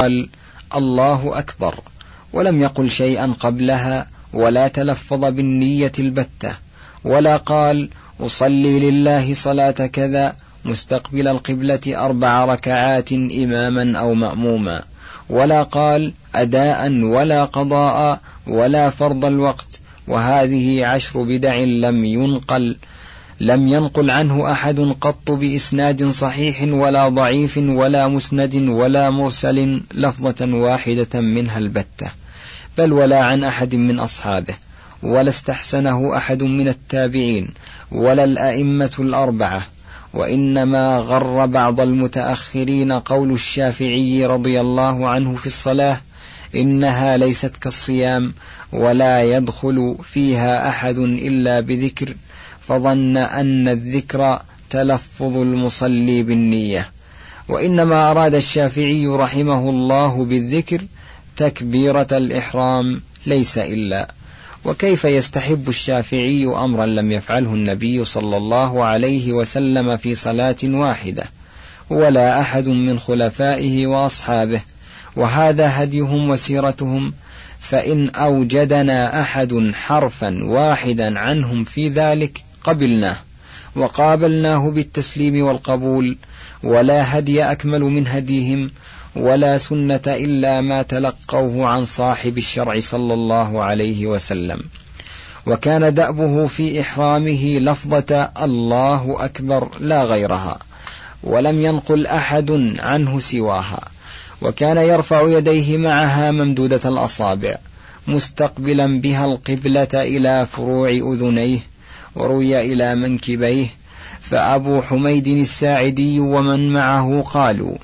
قال الله أكبر ولم يقل شيئا قبلها ولا تلفظ بالنية البتة ولا قال أصلي لله صلاة كذا مستقبل القبلة أربع ركعات إماما أو مأموما ولا قال أداء ولا قضاء ولا فرض الوقت وهذه عشر بدع لم ينقل لم ينقل عنه أحد قط بإسناد صحيح ولا ضعيف ولا مسند ولا مرسل لفظة واحدة منها البتة بل ولا عن أحد من أصحابه ولا استحسنه أحد من التابعين ولا الأئمة الأربعة وإنما غر بعض المتأخرين قول الشافعي رضي الله عنه في الصلاة إنها ليست كالصيام ولا يدخل فيها أحد إلا بذكر فظن أن الذكر تلفظ المصلي بالنية. وإنما أراد الشافعي رحمه الله بالذكر تكبيرة الإحرام ليس إلا. وكيف يستحب الشافعي أمرا لم يفعله النبي صلى الله عليه وسلم في صلاة واحدة؟ ولا أحد من خلفائه وأصحابه. وهذا هديهم وسيرتهم. فإن أوجدنا أحد حرفا واحدا عنهم في ذلك قبلناه وقابلناه بالتسليم والقبول ولا هدي أكمل من هديهم ولا سنة إلا ما تلقوه عن صاحب الشرع صلى الله عليه وسلم. وكان دأبه في إحرامه لفظة الله أكبر لا غيرها ولم ينقل أحد عنه سواها. وكان يرفع يديه معها ممدودة الأصابع مستقبلا بها القبلة إلى فروع أذنيه وروي إلى منكبيه فأبو حميد الساعدي ومن معه قالوا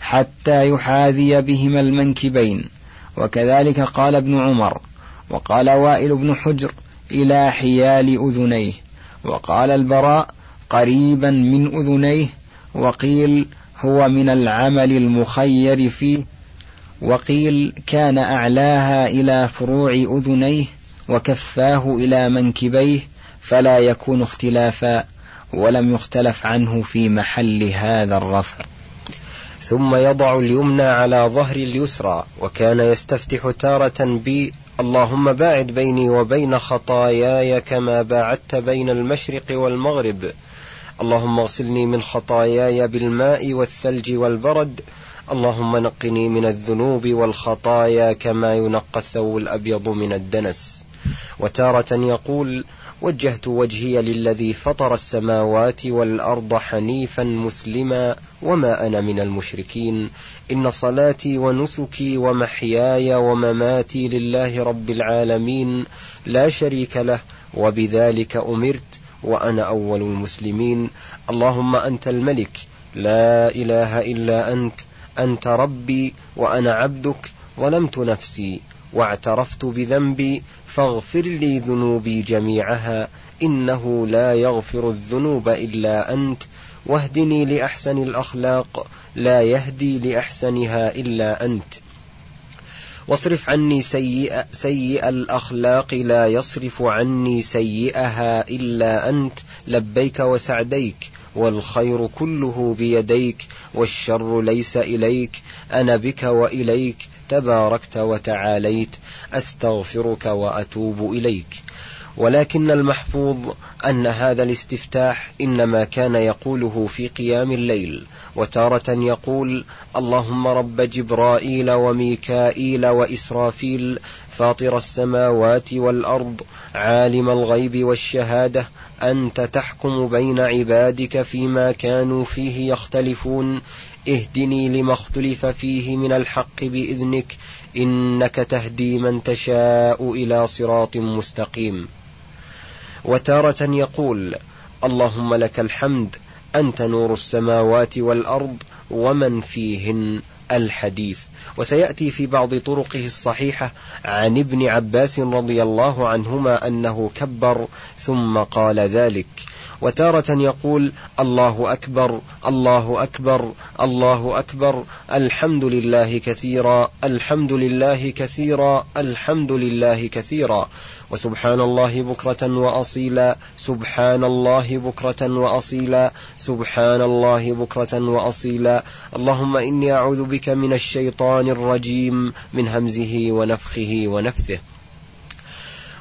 حتى يحاذي بهما المنكبين وكذلك قال ابن عمر وقال وائل بن حجر إلى حيال أذنيه وقال البراء قريبا من أذنيه وقيل هو من العمل المخير فيه وقيل كان أعلاها إلى فروع أذنيه وكفاه إلى منكبيه فلا يكون اختلافا ولم يختلف عنه في محل هذا الرفع. ثم يضع اليمنى على ظهر اليسرى وكان يستفتح تارة ب اللهم باعد بيني وبين خطاياي كما باعدت بين المشرق والمغرب. اللهم اغسلني من خطاياي بالماء والثلج والبرد. اللهم نقني من الذنوب والخطايا كما ينقى الثوب الأبيض من الدنس. وتارة يقول وجهت وجهي للذي فطر السماوات والأرض حنيفا مسلما وما أنا من المشركين. إن صلاتي ونسكي ومحياي ومماتي لله رب العالمين. لا شريك له وبذلك أمرت وأنا أول المسلمين. اللهم أنت الملك لا إله إلا أنت. أنت ربي وأنا عبدك ظلمت نفسي. واعترفت بذنبي فاغفر لي ذنوبي جميعها إنه لا يغفر الذنوب إلا أنت واهدني لأحسن الأخلاق لا يهدي لأحسنها إلا أنت. واصرف عني سيئ, سيئ الأخلاق لا يصرف عني سيئها إلا أنت لبيك وسعديك. والخير كله بيديك والشر ليس إليك أنا بك وإليك تباركت وتعاليت أستغفرك وأتوب إليك. ولكن المحفوظ أن هذا الاستفتاح إنما كان يقوله في قيام الليل وتارة يقول اللهم رب جبرائيل وميكائيل وإسرافيل فاطر السماوات والأرض عالم الغيب والشهادة أنت تحكم بين عبادك فيما كانوا فيه يختلفون. اهدني لما اختلف فيه من الحق بإذنك إنك تهدي من تشاء إلى صراط مستقيم. وتارة يقول اللهم لك الحمد أنت نور السماوات والأرض ومن فيهن الحديث. وسيأتي في بعض طرقه الصحيحة عن ابن عباس رضي الله عنهما أنه كبر ثم قال ذلك. وتارة يقول الله أكبر الله أكبر الله أكبر. الحمد لله كثيرا الحمد لله كثيرا الحمد لله كثيرا. وسبحان الله بكرة وأصيلا سبحان الله بكرة وأصيلا سبحان الله بكرة وأصيلا. اللهم إني أعوذ بك من الشيطان الرجيم من همزه ونفخه ونفثه.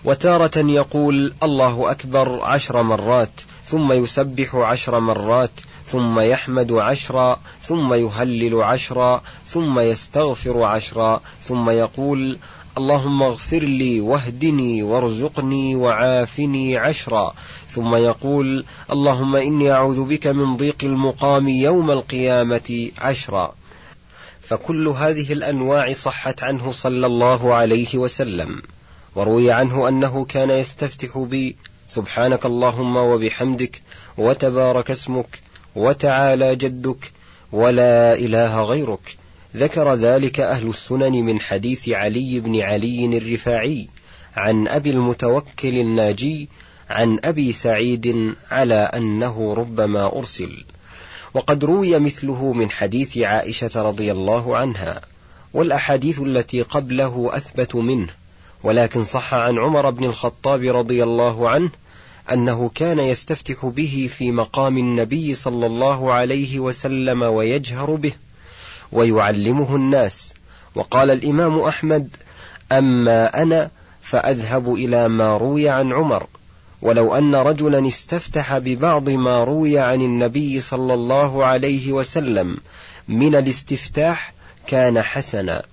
وتارة يقول الله أكبر عشر مرات. ثم يسبح عشر مرات ثم يحمد عشرا ثم يهلل عشرا ثم يستغفر عشرا ثم يقول اللهم اغفر لي واهدني وارزقني وعافني عشرا. ثم يقول اللهم إني أعوذ بك من ضيق المقام يوم القيامة عشرا. فكل هذه الأنواع صحت عنه صلى الله عليه وسلم وروي عنه أنه كان يستفتح بي سبحانك اللهم وبحمدك وتبارك اسمك وتعالى جدك ولا إله غيرك. ذكر ذلك أهل السنن من حديث علي بن علي الرفاعي عن أبي المتوكل الناجي عن أبي سعيد على أنه ربما أرسل. وقد روي مثله من حديث عائشة رضي الله عنها والأحاديث التي قبله أثبت منه. ولكن صح عن عمر بن الخطاب رضي الله عنه أنه كان يستفتح به في مقام النبي صلى الله عليه وسلم ويجهر به ويعلمه الناس. وقال الإمام أحمد أما أنا فأذهب إلى ما روي عن عمر. ولو أن رجلا استفتح ببعض ما روي عن النبي صلى الله عليه وسلم من الاستفتاح كان حسنا.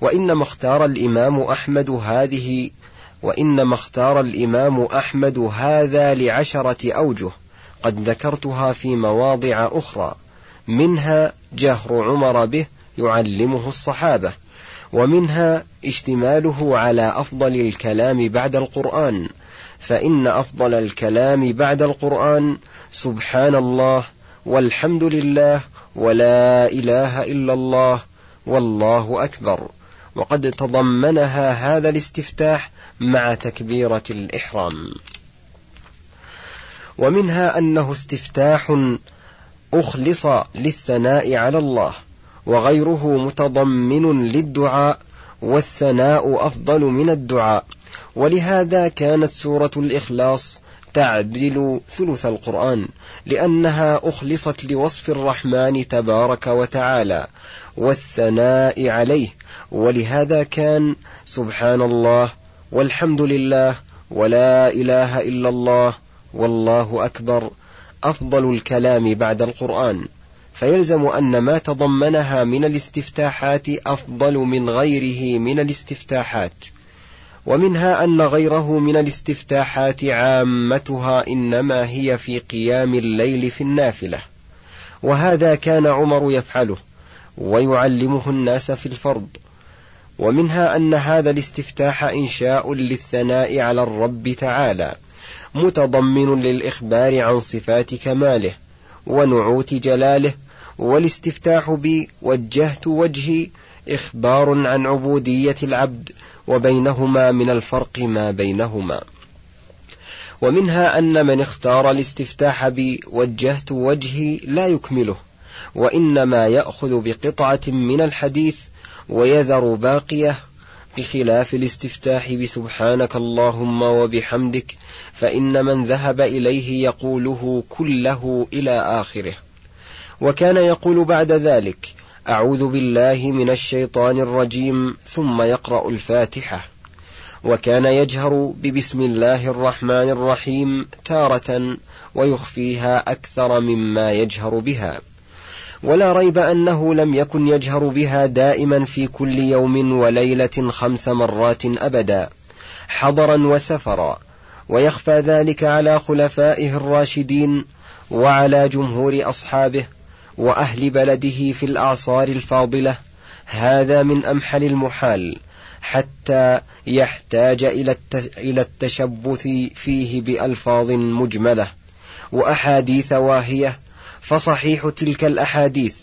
وإنما اختار الإمام أحمد هذه وإنما اختار الإمام أحمد هذا لعشرة أوجه قد ذكرتها في مواضع أخرى منها جهر عمر به يعلمه الصحابة ومنها اشتماله على أفضل الكلام بعد القرآن فإن أفضل الكلام بعد القرآن سبحان الله والحمد لله ولا إله إلا الله والله أكبر. وقد تضمنها هذا الاستفتاح مع تكبيرة الإحرام. ومنها أنه استفتاح أخلص للثناء على الله وغيره متضمن للدعاء والثناء أفضل من الدعاء. ولهذا كانت سورة الإخلاص تعدل ثلث القرآن لأنها أخلصت لوصف الرحمن تبارك وتعالى. والثناء عليه. ولهذا كان سبحان الله والحمد لله ولا إله إلا الله والله أكبر أفضل الكلام بعد القرآن. فيلزم أن ما تضمنها من الاستفتاحات أفضل من غيره من الاستفتاحات. ومنها أن غيره من الاستفتاحات عامتها إنما هي في قيام الليل في النافلة. وهذا كان عمر يفعله. ويعلمه الناس في الفرض. ومنها أن هذا الاستفتاح إنشاء للثناء على الرب تعالى متضمن للإخبار عن صفات كماله ونعوت جلاله والاستفتاح بوجهت وجهي إخبار عن عبودية العبد وبينهما من الفرق ما بينهما. ومنها أن من اختار الاستفتاح بوجهت وجهي لا يكمله. وإنما يأخذ بقطعة من الحديث ويذر باقية بخلاف الاستفتاح بسبحانك اللهم وبحمدك فإن من ذهب إليه يقوله كله إلى آخره. وكان يقول بعد ذلك أعوذ بالله من الشيطان الرجيم ثم يقرأ الفاتحة. وكان يجهر ببسم الله الرحمن الرحيم تارة ويخفيها أكثر مما يجهر بها. ولا ريب أنه لم يكن يجهر بها دائما في كل يوم وليلة خمس مرات أبدا حضرا وسفرا. ويخفى ذلك على خلفائه الراشدين وعلى جمهور أصحابه وأهل بلده في الأعصار الفاضلة هذا من أمحل المحال حتى يحتاج إلى التشبث فيه بألفاظ مجملة وأحاديث واهية فصحيح تلك الأحاديث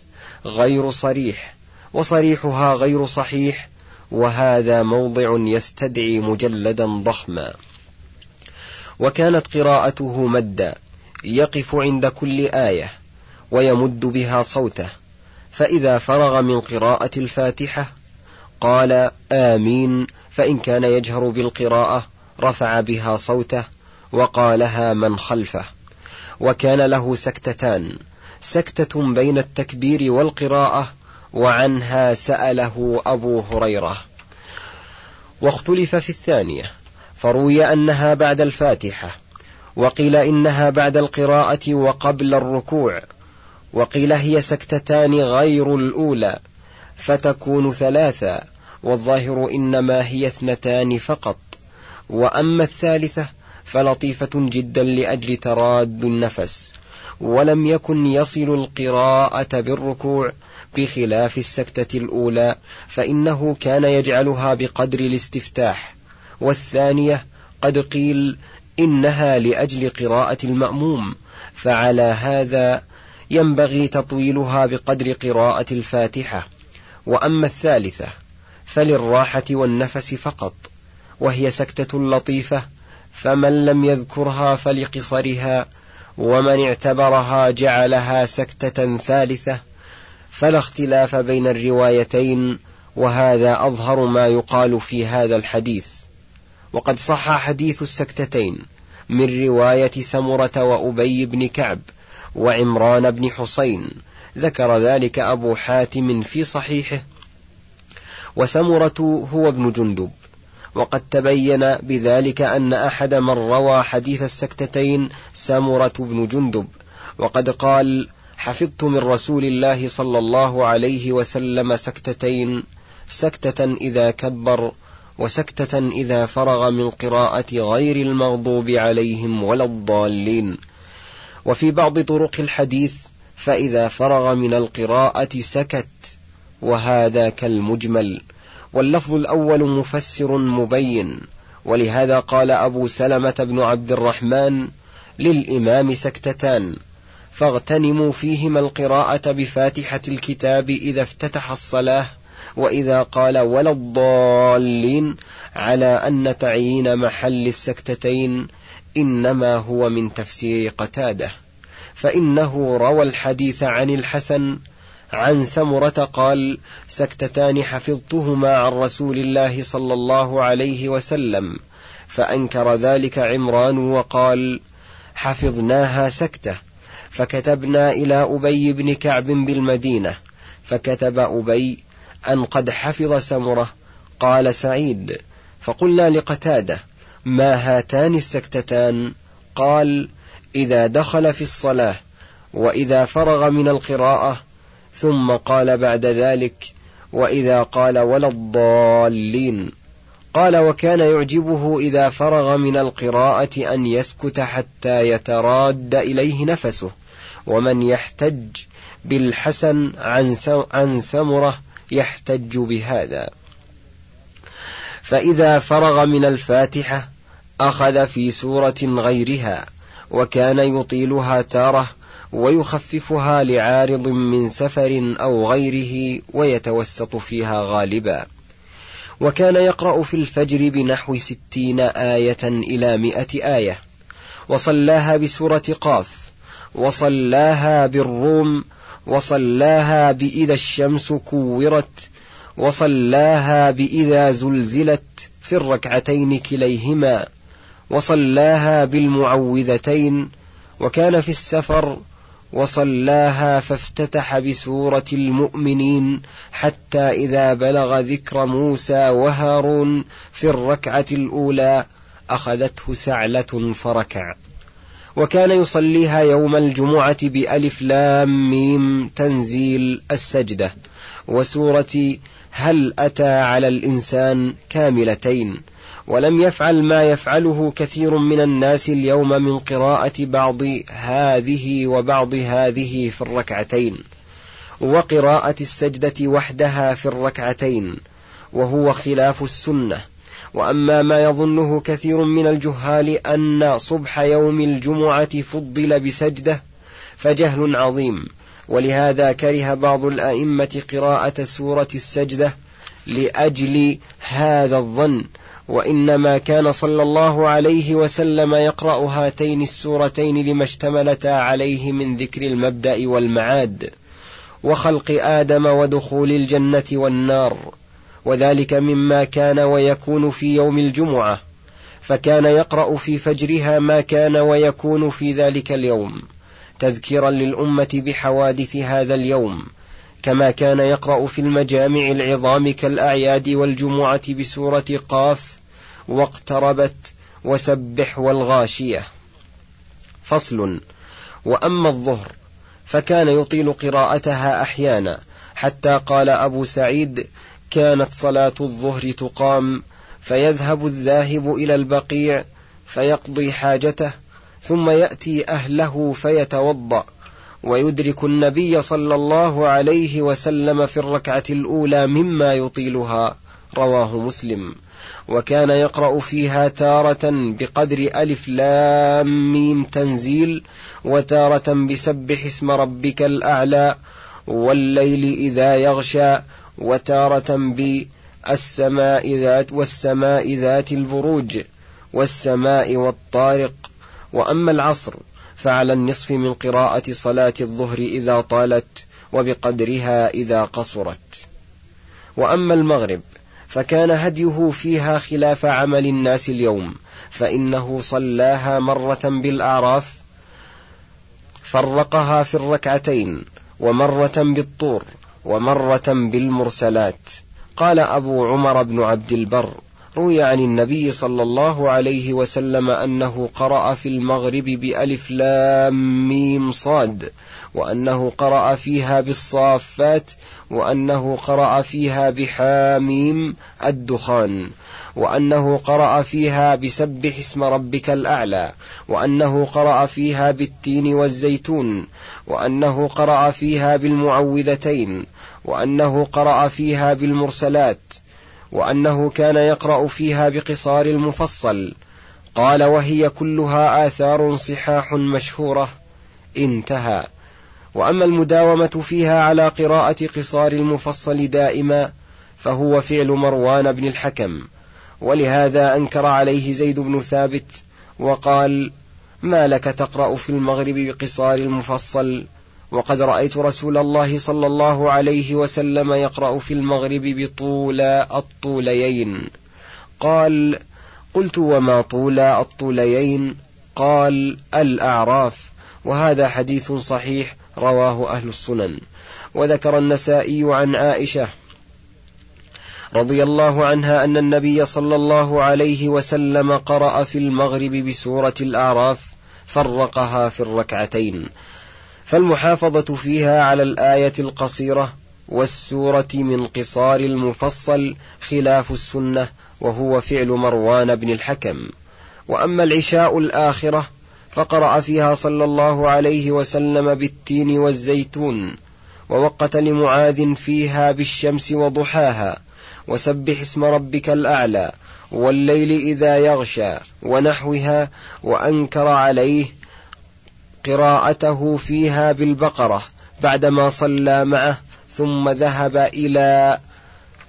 غير صريح وصريحها غير صحيح وهذا موضع يستدعي مجلدا ضخما. وكانت قراءته مدا يقف عند كل آية ويمد بها صوته فإذا فرغ من قراءة الفاتحة قال آمين فإن كان يجهر بالقراءة رفع بها صوته وقالها من خلفه. وكان له سكتتان سكتة بين التكبير والقراءة وعنها سأله أبو هريرة. واختلف في الثانية فروي أنها بعد الفاتحة وقيل إنها بعد القراءة وقبل الركوع وقيل هي سكتتان غير الأولى فتكون ثلاثا والظاهر إنما هي اثنتان فقط. وأما الثالثة فلطيفة جدا لأجل تراد النفس. ولم يكن يصل القراءة بالركوع بخلاف السكتة الأولى فإنه كان يجعلها بقدر الاستفتاح. والثانية قد قيل إنها لأجل قراءة المأموم فعلى هذا ينبغي تطويلها بقدر قراءة الفاتحة. وأما الثالثة فللراحة والنفس فقط وهي سكتة لطيفة فمن لم يذكرها فلقصرها ومن اعتبرها جعلها سكتة ثالثة فلا اختلاف بين الروايتين وهذا أظهر ما يقال في هذا الحديث. وقد صح حديث السكتتين من رواية سمرة وأبي بن كعب وعمران بن حسين ذكر ذلك أبو حاتم في صحيحه. وسمرة هو ابن جندب وقد تبين بذلك أن أحد من روى حديث السكتتين سمرة بن جندب وقد قال حفظت من رسول الله صلى الله عليه وسلم سكتتين سكتة إذا كبر وسكتة إذا فرغ من قراءة غير المغضوب عليهم ولا الضالين وفي بعض طرق الحديث فإذا فرغ من القراءة سكت وهذا كالمجمل واللفظ الأول مفسر مبين ولهذا قال أبو سلمة بن عبد الرحمن للإمام سكتتان فاغتنموا فيهما القراءة بفاتحة الكتاب إذا افتتح الصلاة وإذا قال ولا الضالين على أن تعيين محل السكتتين إنما هو من تفسير قتادة. فإنه روى الحديث عن الحسن عن سمرة قال سكتتان حفظتهما عن رسول الله صلى الله عليه وسلم فأنكر ذلك عمران وقال حفظناها سكتة فكتبنا إلى أبي بن كعب بالمدينة فكتب أبي أن قد حفظ سمرة قال سعيد فقلنا لقتادة ما هاتان السكتتان؟ قال إذا دخل في الصلاة وإذا فرغ من القراءة ثم قال بعد ذلك وإذا قال ولا الضالين. قال وكان يعجبه إذا فرغ من القراءة أن يسكت حتى يتراد إليه نفسه. ومن يحتج بالحسن عن سمرة يحتج بهذا. فإذا فرغ من الفاتحة أخذ في سورة غيرها وكان يطيلها تارة ويخففها لعارض من سفر أو غيره ويتوسط فيها غالبا. وكان يقرأ في الفجر بنحو ستين آية إلى مئة آية. وصلاها بسورة قاف وصلاها بالروم وصلاها بإذا الشمس كورت وصلاها بإذا زلزلت في الركعتين كليهما وصلاها بالمعوذتين. وكان في السفر وصلاها فافتتح بسورة المؤمنين حتى إذا بلغ ذكر موسى وهارون في الركعة الأولى أخذته سعلة فركع. وكان يصليها يوم الجمعة بألف لام ميم تنزيل السجدة. وسورة هل أتى على الإنسان كاملتين. ولم يفعل ما يفعله كثير من الناس اليوم من قراءة بعض هذه وبعض هذه في الركعتين وقراءة السجدة وحدها في الركعتين وهو خلاف السنة. وأما ما يظنه كثير من الجهال أن صبح يوم الجمعة فضل بسجدة فجهل عظيم. ولهذا كره بعض الأئمة قراءة سورة السجدة لأجل هذا الظن. وإنما كان صلى الله عليه وسلم يقرأ هاتين السورتين لما اشتملتا عليه من ذكر المبدأ والمعاد وخلق آدم ودخول الجنة والنار وذلك مما كان ويكون في يوم الجمعة فكان يقرأ في فجرها ما كان ويكون في ذلك اليوم تذكيرا للأمة بحوادث هذا اليوم. كما كان يقرأ في المجامع العظام كالأعياد والجمعة بسورة قاف واقتربت وسبح والغاشية. فصل وأما الظهر فكان يطيل قراءتها أحيانا حتى قال أبو سعيد كانت صلاة الظهر تقام فيذهب الذاهب إلى البقيع فيقضي حاجته ثم يأتي أهله فيتوضأ. ويدرك النبي صلى الله عليه وسلم في الركعة الأولى مما يطيلها رواه مسلم. وكان يقرأ فيها تارة بقدر ألف لام ميم تنزيل وتارة بسبح اسم ربك الأعلى والليل إذا يغشى وتارة بالسماء ذات والسماء ذات البروج والسماء والطارق. وأما العصر فعلى النصف من قراءة صلاة الظهر إذا طالت وبقدرها إذا قصرت. وأما المغرب فكان هديه فيها خلاف عمل الناس اليوم فإنه صلاها مرة بالأعراف فرقها في الركعتين ومرة بالطور ومرة بالمرسلات. قال أبو عمر بن عبد البر روي عن النبي صلى الله عليه وسلم أنه قرأ في المغرب بألف لام ميم صاد وأنه قرأ فيها بالصافات وأنه قرأ فيها بحاميم الدخان وأنه قرأ فيها بسبح اسم ربك الأعلى وأنه قرأ فيها بالتين والزيتون وأنه قرأ فيها بالمعوذتين وأنه قرأ فيها بالمرسلات وأنه كان يقرأ فيها بقصار المفصل. قال وهي كلها آثار صحاح مشهورة. انتهى. وأما المداومة فيها على قراءة قصار المفصل دائما فهو فعل مروان بن الحكم. ولهذا أنكر عليه زيد بن ثابت وقال ما لك تقرأ في المغرب بقصار المفصل؟ وقد رأيت رسول الله صلى الله عليه وسلم يقرأ في المغرب بطول الطوليين قال قلت وما طول الطوليين قال الأعراف. وهذا حديث صحيح رواه أهل السنن. وذكر النسائي عن عائشة رضي الله عنها أن النبي صلى الله عليه وسلم قرأ في المغرب بسورة الأعراف فرقها في الركعتين. فالمحافظة فيها على الآية القصيرة والسورة من قصار المفصل خلاف السنة وهو فعل مروان بن الحكم. وأما العشاء الآخرة فقرأ فيها صلى الله عليه وسلم بالتين والزيتون ووقت لمعاذ فيها بالشمس وضحاها وسبح اسم ربك الأعلى والليل إذا يغشى ونحوها وأنكر عليه قراءته فيها بالبقرة بعدما صلى معه ثم ذهب إلى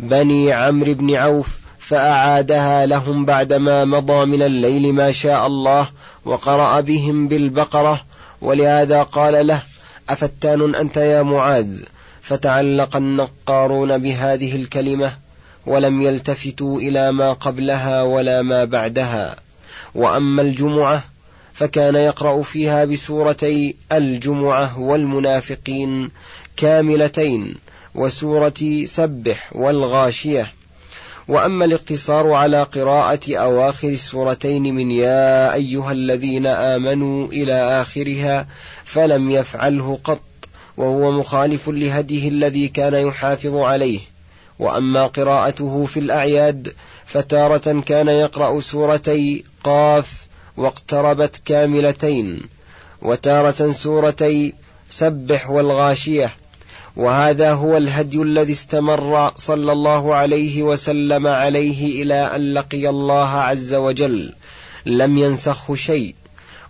بني عمرو بن عوف فأعادها لهم بعدما مضى من الليل ما شاء الله وقرأ بهم بالبقرة ولهذا قال له أفتان أنت يا معاذ؟ فتعلق النقارون بهذه الكلمة ولم يلتفتوا إلى ما قبلها ولا ما بعدها. وأما الجمعة فكان يقرأ فيها بسورتي الجمعة والمنافقين كاملتين وسورة سبح والغاشية. وأما الاقتصار على قراءة أواخر السورتين من يا أيها الذين آمنوا إلى آخرها فلم يفعله قط وهو مخالف لهديه الذي كان يحافظ عليه. وأما قراءته في الأعياد فتارة كان يقرأ سورتي قاف واقتربت كاملتين وتارة سورتي سبح والغاشية وهذا هو الهدي الذي استمر صلى الله عليه وسلم عليه إلى أن لقي الله عز وجل لم ينسخه شيء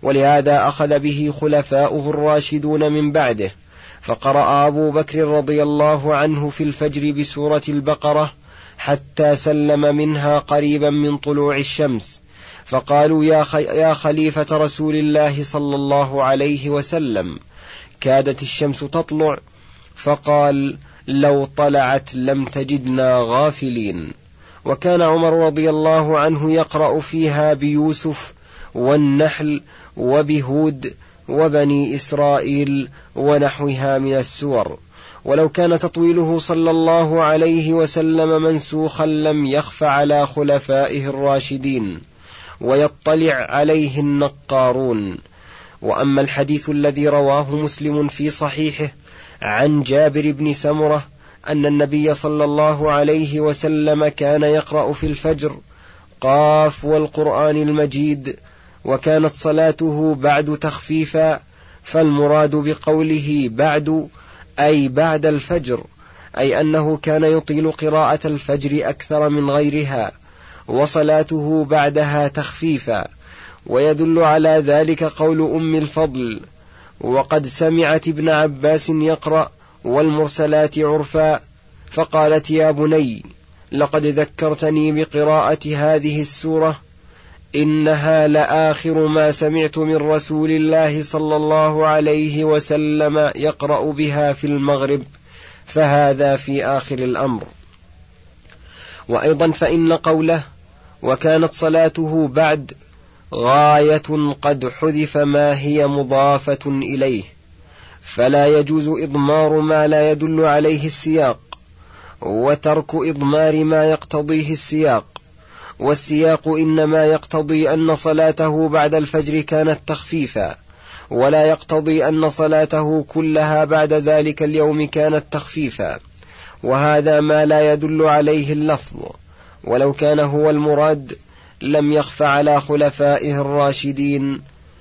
ولهذا أخذ به خلفاؤه الراشدون من بعده فقرأ أبو بكر رضي الله عنه في الفجر بسورة البقرة حتى سلم منها قريبا من طلوع الشمس. فقالوا يا, يا خليفة رسول الله صلى الله عليه وسلم كادت الشمس تطلع فقال لو طلعت لم تجدنا غافلين. وكان عمر رضي الله عنه يقرأ فيها بيوسف والنحل وبهود وبني إسرائيل ونحوها من السور. ولو كان تطويله صلى الله عليه وسلم منسوخا لم يخف على خلفائه الراشدين. ويطلع عليه النقارون. وأما الحديث الذي رواه مسلم في صحيحه عن جابر بن سمرة أن النبي صلى الله عليه وسلم كان يقرأ في الفجر قاف والقرآن المجيد وكانت صلاته بعد تخفيفا فالمراد بقوله بعد أي بعد الفجر أي أنه كان يطيل قراءة الفجر أكثر من غيرها. وصلاته بعدها تخفيفا. ويدل على ذلك قول أم الفضل وقد سمعت ابن عباس يقرأ والمرسلات عرفا. فقالت يا بني لقد ذكرتني بقراءة هذه السورة إنها لآخر ما سمعت من رسول الله صلى الله عليه وسلم يقرأ بها في المغرب فهذا في آخر الأمر. وأيضا فإن قوله وكانت صلاته بعد غاية قد حذف ما هي مضافة إليه فلا يجوز إضمار ما لا يدل عليه السياق وترك إضمار ما يقتضيه السياق والسياق إنما يقتضي أن صلاته بعد الفجر كانت تخفيفا ولا يقتضي أن صلاته كلها بعد ذلك اليوم كانت تخفيفا وهذا ما لا يدل عليه اللفظ. ولو كان هو المراد لم يخف على خلفائه الراشدين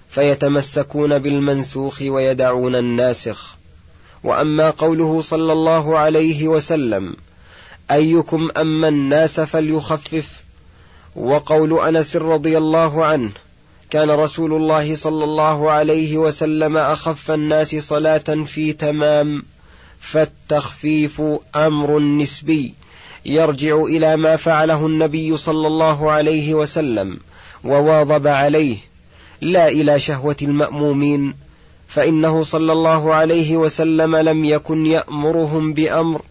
فيتمسكون بالمنسوخ ويدعون الناسخ. وأما قوله صلى الله عليه وسلم أيكم أما الناس فليخفف؟ وقول أنس رضي الله عنه كان رسول الله صلى الله عليه وسلم أخف الناس صلاة في تمام فالتخفيف أمر نسبي. يرجع إلى ما فعله النبي صلى الله عليه وسلم وواظب عليه لا إلى شهوة المأمومين فإنه صلى الله عليه وسلم لم يكن يأمرهم بأمر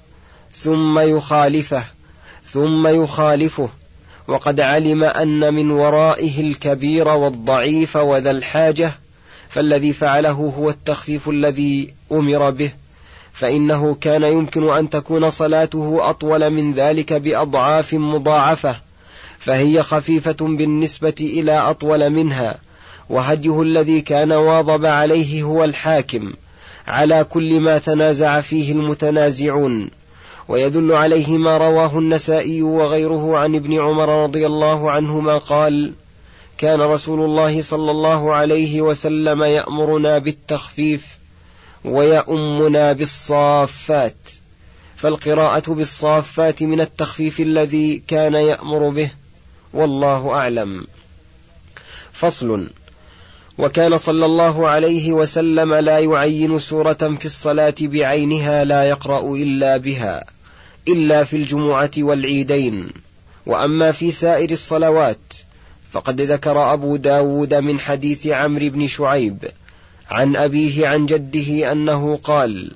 ثم يخالفه ثم يخالفه وقد علم أن من ورائه الكبير والضعيف وذا الحاجة فالذي فعله هو التخفيف الذي أمر به. فإنه كان يمكن أن تكون صلاته أطول من ذلك بأضعاف مضاعفة فهي خفيفة بالنسبة إلى أطول منها وهديه الذي كان واظب عليه هو الحاكم على كل ما تنازع فيه المتنازعون. ويدل عليه ما رواه النسائي وغيره عن ابن عمر رضي الله عنهما قال كان رسول الله صلى الله عليه وسلم يأمرنا بالتخفيف ويؤمنا بالصافات فالقراءة بالصافات من التخفيف الذي كان يأمر به والله أعلم. فصل وكان صلى الله عليه وسلم لا يعين سورة في الصلاة بعينها لا يقرأ إلا بها إلا في الجمعة والعيدين. وأما في سائر الصلوات فقد ذكر أبو داود من حديث عمرو بن شعيب عن أبيه عن جده أنه قال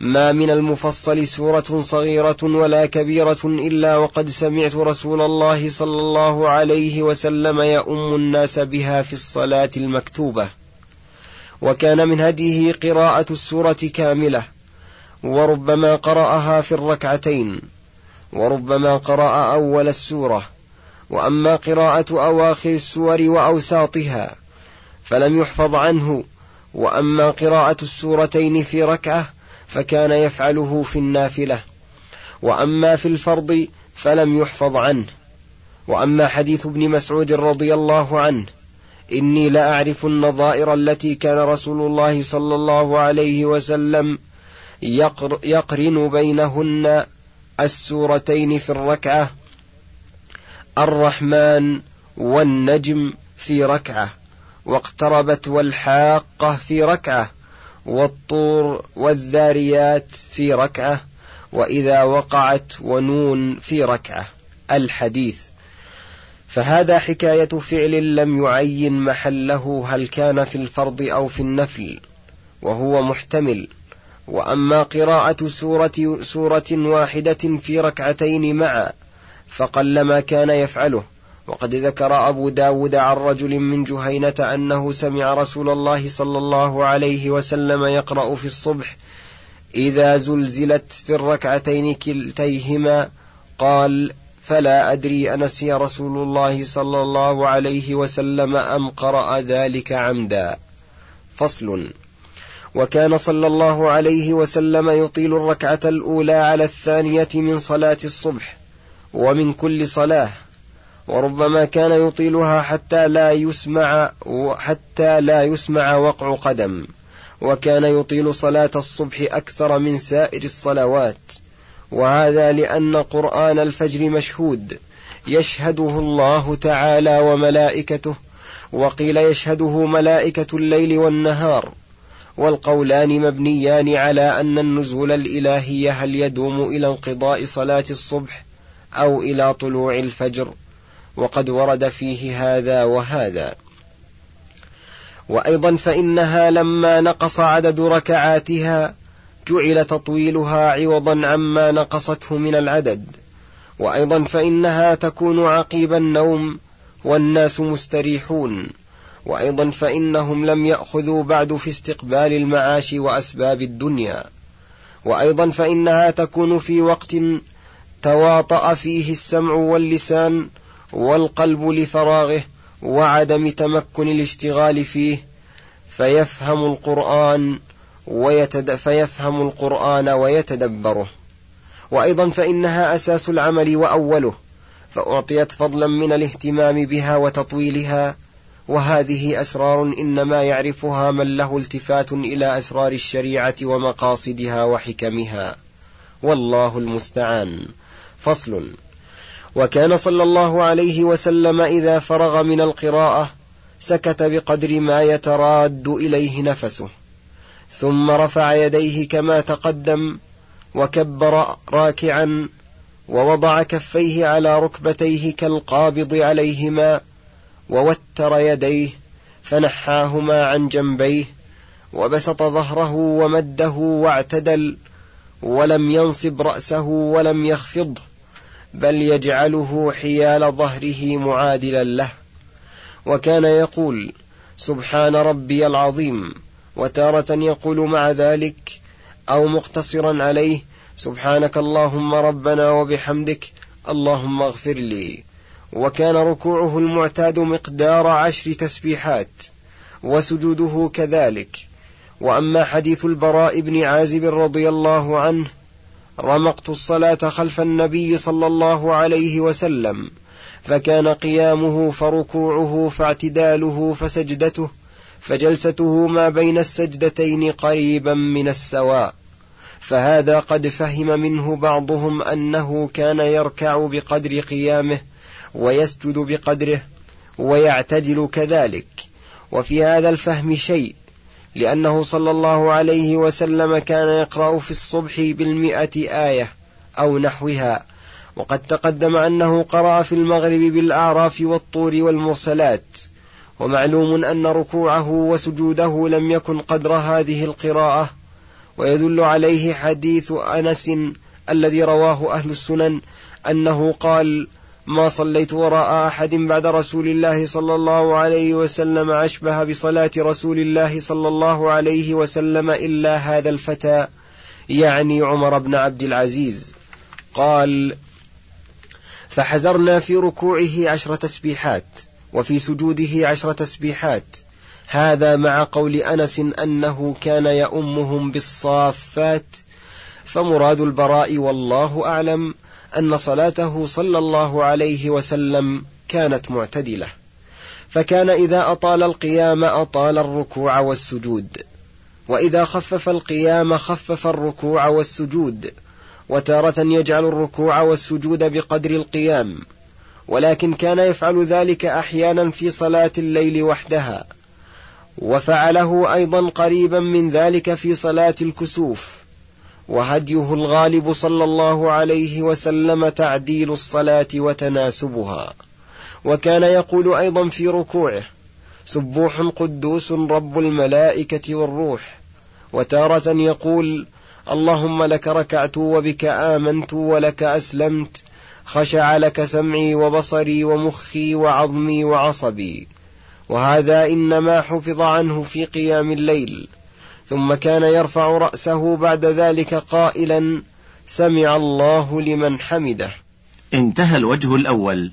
ما من المفصل سورة صغيرة ولا كبيرة إلا وقد سمعت رسول الله صلى الله عليه وسلم يؤم الناس بها في الصلاة المكتوبة وكان من هديه قراءة السورة كاملة وربما قرأها في الركعتين وربما قرأ أول السورة وأما قراءة أواخر السور وأوساطها فلم يحفظ عنه وأما قراءة السورتين في ركعة فكان يفعله في النافلة. وأما في الفرض فلم يحفظ عنه. وأما حديث ابن مسعود رضي الله عنه إني لأعرف النظائر التي كان رسول الله صلى الله عليه وسلم يقر يقرن بينهن السورتين في الركعة الرحمن والنجم في ركعة. واقتربت والحاقة في ركعة والطور والذاريات في ركعة وإذا وقعت ونون في ركعة. الحديث. فهذا حكاية فعل لم يعين محله هل كان في الفرض أو في النفل وهو محتمل. وأما قراءة سورة, سورة واحدة في ركعتين معا فقلما كان يفعله. وقد ذكر أبو داود عن رجل من جهينة أنه سمع رسول الله صلى الله عليه وسلم يقرأ في الصبح إذا زلزلت في الركعتين كلتيهما قال فلا أدري أنسي رسول الله صلى الله عليه وسلم أم قرأ ذلك عمدا. فصل. وكان صلى الله عليه وسلم يطيل الركعة الأولى على الثانية من صلاة الصبح ومن كل صلاة. وربما كان يطيلها حتى لا يسمع حتى لا يسمع وقع قدم وكان يطيل صلاة الصبح أكثر من سائر الصلوات. وهذا لأن قرآن الفجر مشهود. يشهده الله تعالى وملائكته وقيل يشهده ملائكة الليل والنهار. والقولان مبنيان على أن النزول الإلهي هل يدوم إلى انقضاء صلاة الصبح أو إلى طلوع الفجر. وقد ورد فيه هذا وهذا. وأيضا فإنها لما نقص عدد ركعاتها جعل تطويلها عوضا عما نقصته من العدد. وأيضا فإنها تكون عقيب النوم والناس مستريحون. وأيضا فإنهم لم يأخذوا بعد في استقبال المعاش وأسباب الدنيا. وأيضا فإنها تكون في وقت تواطأ فيه السمع واللسان والقلب لفراغه وعدم تمكن الاشتغال فيه فيفهم القرآن ويتد فيفهم القرآن ويتدبره. وأيضا فإنها أساس العمل وأوله فأعطيت فضلا من الاهتمام بها وتطويلها. وهذه أسرار إنما يعرفها من له التفات إلى أسرار الشريعة ومقاصدها وحكمها. والله المستعان. فصل. وكان صلى الله عليه وسلم إذا فرغ من القراءة سكت بقدر ما يتراد إليه نفسه. ثم رفع يديه كما تقدم وكبر راكعا ووضع كفيه على ركبتيه كالقابض عليهما ووتر يديه فنحاهما عن جنبيه وبسط ظهره ومده واعتدل ولم ينصب رأسه ولم يخفضه بل يجعله حيال ظهره معادلا له. وكان يقول سبحان ربي العظيم. وتارة يقول مع ذلك أو مقتصرا عليه سبحانك اللهم ربنا وبحمدك اللهم اغفر لي. وكان ركوعه المعتاد مقدار عشر تسبيحات وسجوده كذلك. وأما حديث البراء بن عازب رضي الله عنه رمقت الصلاة خلف النبي صلى الله عليه وسلم فكان قيامه فركوعه فاعتداله فسجدته فجلسته ما بين السجدتين قريبا من السواء. فهذا قد فهم منه بعضهم أنه كان يركع بقدر قيامه ويسجد بقدره ويعتدل كذلك. وفي هذا الفهم شيء لأنه صلى الله عليه وسلم كان يقرأ في الصبح بالمئة آية أو نحوها. وقد تقدم أنه قرأ في المغرب بالأعراف والطور والمرسلات. ومعلوم أن ركوعه وسجوده لم يكن قدر هذه القراءة. ويدل عليه حديث أنس الذي رواه أهل السنن أنه قال ما صليت وراء أحد بعد رسول الله صلى الله عليه وسلم أشبه بصلاة رسول الله صلى الله عليه وسلم إلا هذا الفتى يعني عمر بن عبد العزيز. قال فحزرنا في ركوعه عشر تسبيحات وفي سجوده عشر تسبيحات. هذا مع قول أنس أنه كان يؤمهم بالصافات فمراد البراء والله أعلم أن صلاته صلى الله عليه وسلم كانت معتدلة. فكان إذا أطال القيام أطال الركوع والسجود. وإذا خفف القيام خفف الركوع والسجود. وتارة يجعل الركوع والسجود بقدر القيام. ولكن كان يفعل ذلك أحيانا في صلاة الليل وحدها. وفعله أيضا قريبا من ذلك في صلاة الكسوف. وهديه الغالب صلى الله عليه وسلم تعديل الصلاة وتناسبها. وكان يقول أيضا في ركوعه سبوح قدوس رب الملائكة والروح. وتارة يقول اللهم لك ركعت وبك آمنت ولك أسلمت خشع لك سمعي وبصري ومخي وعظمي وعصبي. وهذا إنما حفظ عنه في قيام الليل. ثم كان يرفع رأسه بعد ذلك قائلا سمع الله لمن حمده. انتهى الوجه الأول.